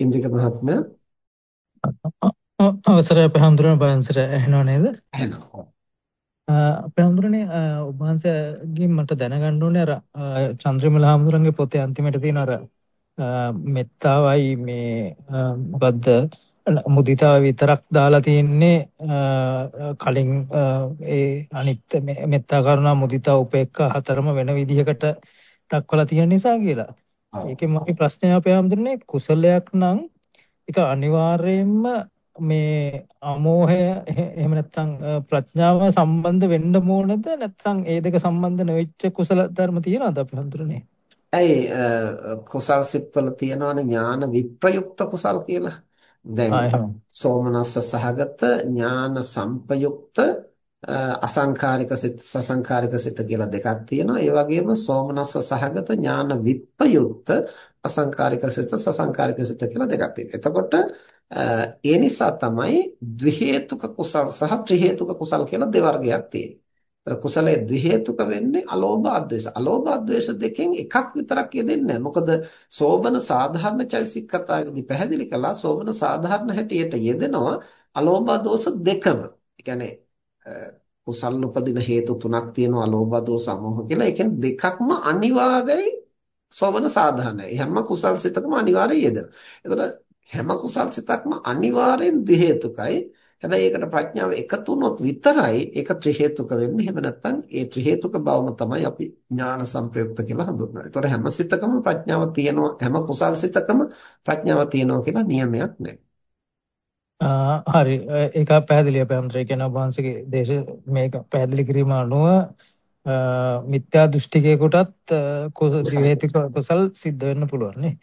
ඉන්ද්‍රික මහත්මයා අවසරයි අපේ හඳුරන බයන්සර ඇහෙනව නේද? ඇහෙනවා. අපේ හඳුරන්නේ ඔබ වහන්සේගෙන් මට දැනගන්න ඕනේ අර චන්ද්‍රමල හඳුරන්ගේ පොතේ අන්තිමට තියෙන අර මෙත්තාවයි මේ මොකද්ද මුදිතාව විතරක් දාලා තියෙන්නේ කලින් ඒ අනිත් මෙත්තා කරුණා මුදිතා උපේක්ඛා හතරම වෙන විදිහකට දක්වලා තියෙන නිසා කියලා. ඒකෙන් මගේ ප්‍රශ්නය අපේ හැමදෙන්නේ කුසලයක් නම් ඒක අනිවාර්යයෙන්ම මේ අමෝහය එහෙම නැත්නම් ප්‍රඥාව සම්බන්ධ වෙන්න ඕනද නැත්නම් ඒ දෙක සම්බන්ධ නොවෙච්ච කුසල ධර්ම තියෙනවද අපි හඳුරන්නේ? ඇයි කුසල් සිත්වල තියෙනවනේ ඥාන විප්‍රයුක්ත කුසල් කියලා. දැන් සෝමනස්ස සහගත ඥාන සංපයුක්ත අසංකාරික සිත සසංකාරික සිත කියලා දෙකක් තියෙනවා. ඒ වගේම සෝමනස්ස සහගත ඥාන විප්පයුක්ත අසංකාරික සිත සසංකාරික සිත කියලා දෙකක් තියෙනවා. එතකොට ඒ නිසා තමයි ද්වි හේතුක කුසල් සහ ත්‍රි හේතුක කුසල් කියලා දෙවර්ගයක් තියෙන්නේ. කුසලයේ ද්වි හේතුක වෙන්නේ අලෝභ අද්වේෂ. අලෝභ අද්වේෂ දෙකෙන් එකක් විතරක් යෙදෙන්නේ මොකද සෝබන සාධාරණ චෛසික කතාවේදී පැහැදිලි කළා සෝබන සාධාරණ හැටියට යෙදෙනවා අලෝභ දෝෂ දෙකම. ඒ කුසල් උපදින හේතු තුනක් තියෙනවා අලෝභ දෝෂ සමෝහ කියලා. ඒකෙන් දෙකක්ම අනිවාර්යයි සෝබන සාධාරණයි. හැම කුසල් සිතකම අනිවාර්යයෙන් යෙදෙනවා. එතකොට හැම කුසල් සිතක්ම අනිවාර්යෙන් ද්වි හේතුකයි. හැබැයි ඒකට ප්‍රඥාව එකතු වුණොත් විතරයි ඒක ත්‍රි හේතුක වෙන්නේ. එහෙම නැත්නම් ඒ ත්‍රි හේතුක බවම තමයි අපි ඥාන සංප්‍රයුක්ත කියලා හඳුන්වන්නේ. ඒතකොට හැම සිතකම ප්‍රඥාව තියෙනවා හැම කුසල් සිතකම ප්‍රඥාව තියෙනවා කියලා නියමයක් නැහැ. හරි ඒක පැහැදිලි අපේ අන්තරේ කියන වහන්සේගේ දේශ මේක පැහැදිලි කිරීම අනුව මිත්‍යා දෘෂ්ටිකයෙකුටත් කුසල කුසල් සිද්ධ වෙන්න පුළුවන් නේ?